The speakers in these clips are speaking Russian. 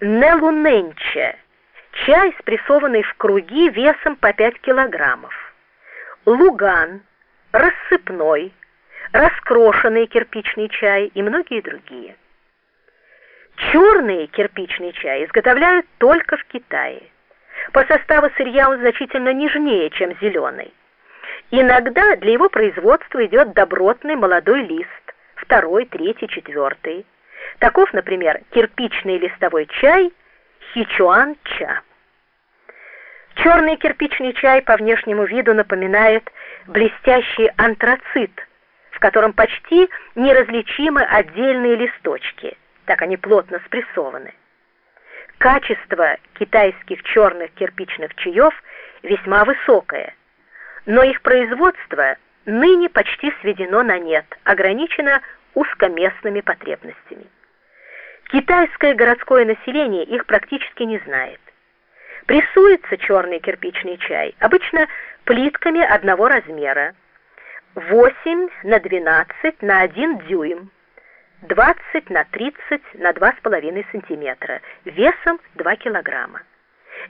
Нелуненче – чай, спрессованный в круги весом по 5 килограммов. Луган, рассыпной, раскрошенный кирпичный чай и многие другие. Черный кирпичный чай изготовляют только в Китае. По составу сырья он значительно нежнее, чем зеленый. Иногда для его производства идет добротный молодой лист, второй, третий, четвертый. Таков, например, кирпичный листовой чай хичуан-ча. Черный кирпичный чай по внешнему виду напоминает блестящий антрацит, в котором почти неразличимы отдельные листочки, так они плотно спрессованы. Качество китайских черных кирпичных чаев весьма высокое, но их производство ныне почти сведено на нет, ограничено узкоместными потребностями. Китайское городское население их практически не знает. Прессуется черный кирпичный чай обычно плитками одного размера, 8 на 12 на 1 дюйм, 20 на 30 на 2,5 сантиметра, весом 2 килограмма.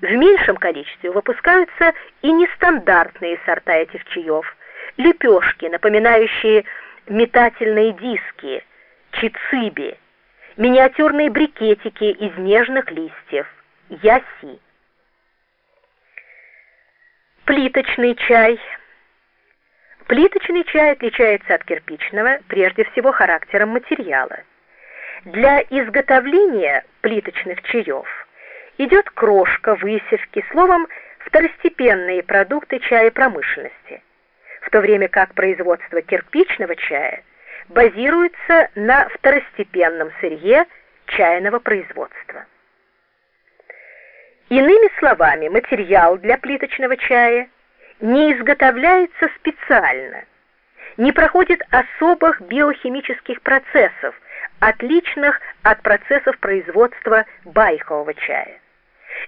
В меньшем количестве выпускаются и нестандартные сорта этих чаев, лепешки, напоминающие метательные диски, чициби, миниатюрные брикетики из нежных листьев, яси. Плиточный чай. Плиточный чай отличается от кирпичного прежде всего характером материала. Для изготовления плиточных чаев идет крошка, высевки, словом, второстепенные продукты чая промышленности, в то время как производство кирпичного чая базируется на второстепенном сырье чайного производства. Иными словами, материал для плиточного чая не изготовляется специально, не проходит особых биохимических процессов, отличных от процессов производства байхового чая.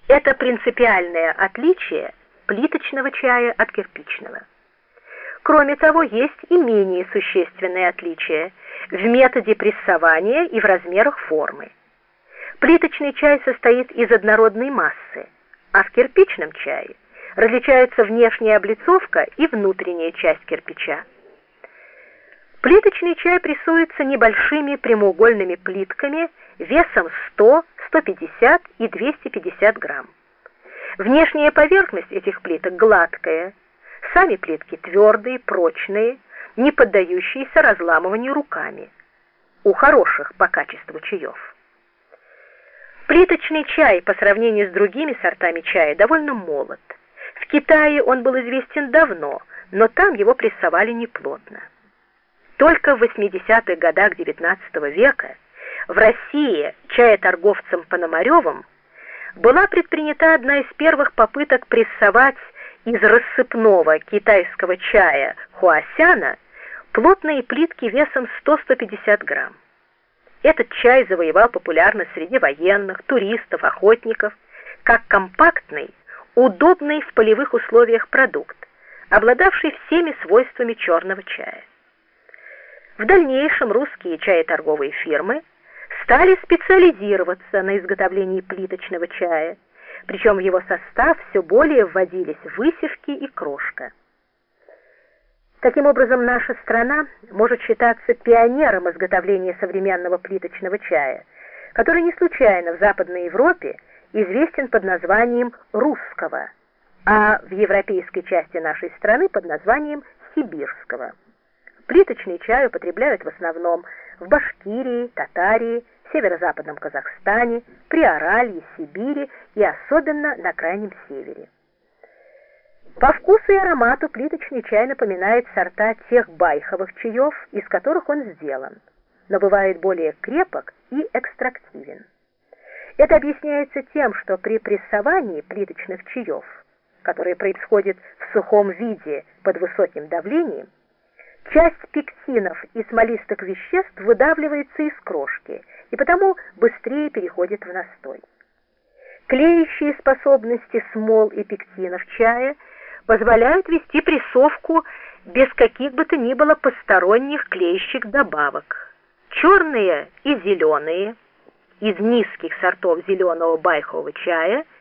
Это принципиальное отличие плиточного чая от кирпичного. Кроме того, есть и менее существенные отличия в методе прессования и в размерах формы. Плиточный чай состоит из однородной массы, а в кирпичном чае различаются внешняя облицовка и внутренняя часть кирпича. Плиточный чай прессуется небольшими прямоугольными плитками весом 100, 150 и 250 грамм. Внешняя поверхность этих плиток гладкая, сами плитки твердые, прочные, не поддающиеся разламыванию руками. У хороших по качеству чаев. Плиточный чай по сравнению с другими сортами чая довольно молод. В Китае он был известен давно, но там его прессовали неплотно. Только в 80-х годах XIX века в России чаеторговцем Пономаревым была предпринята одна из первых попыток прессовать из рассыпного китайского чая хуасяна плотные плитки весом 100-150 грамм. Этот чай завоевал популярность среди военных, туристов, охотников, как компактный, удобный в полевых условиях продукт, обладавший всеми свойствами черного чая. В дальнейшем русские чаеторговые фирмы стали специализироваться на изготовлении плиточного чая, причем в его состав все более вводились высевки и крошка. Таким образом, наша страна может считаться пионером изготовления современного плиточного чая, который не случайно в Западной Европе известен под названием русского, а в европейской части нашей страны под названием сибирского. Плиточный чай употребляют в основном в Башкирии, Татарии, северо-западном Казахстане, Приоралье, Сибири и особенно на крайнем севере. По вкусу и аромату плиточный чай напоминает сорта тех байховых чаев, из которых он сделан, но бывает более крепок и экстрактивен. Это объясняется тем, что при прессовании плиточных чаев, которые происходят в сухом виде под высоким давлением, Часть пектинов и смолистых веществ выдавливается из крошки и потому быстрее переходит в настой. Клеящие способности смол и пектинов чая позволяют вести прессовку без каких бы то ни было посторонних клеящих добавок. Черные и зеленые, из низких сортов зеленого байхового чая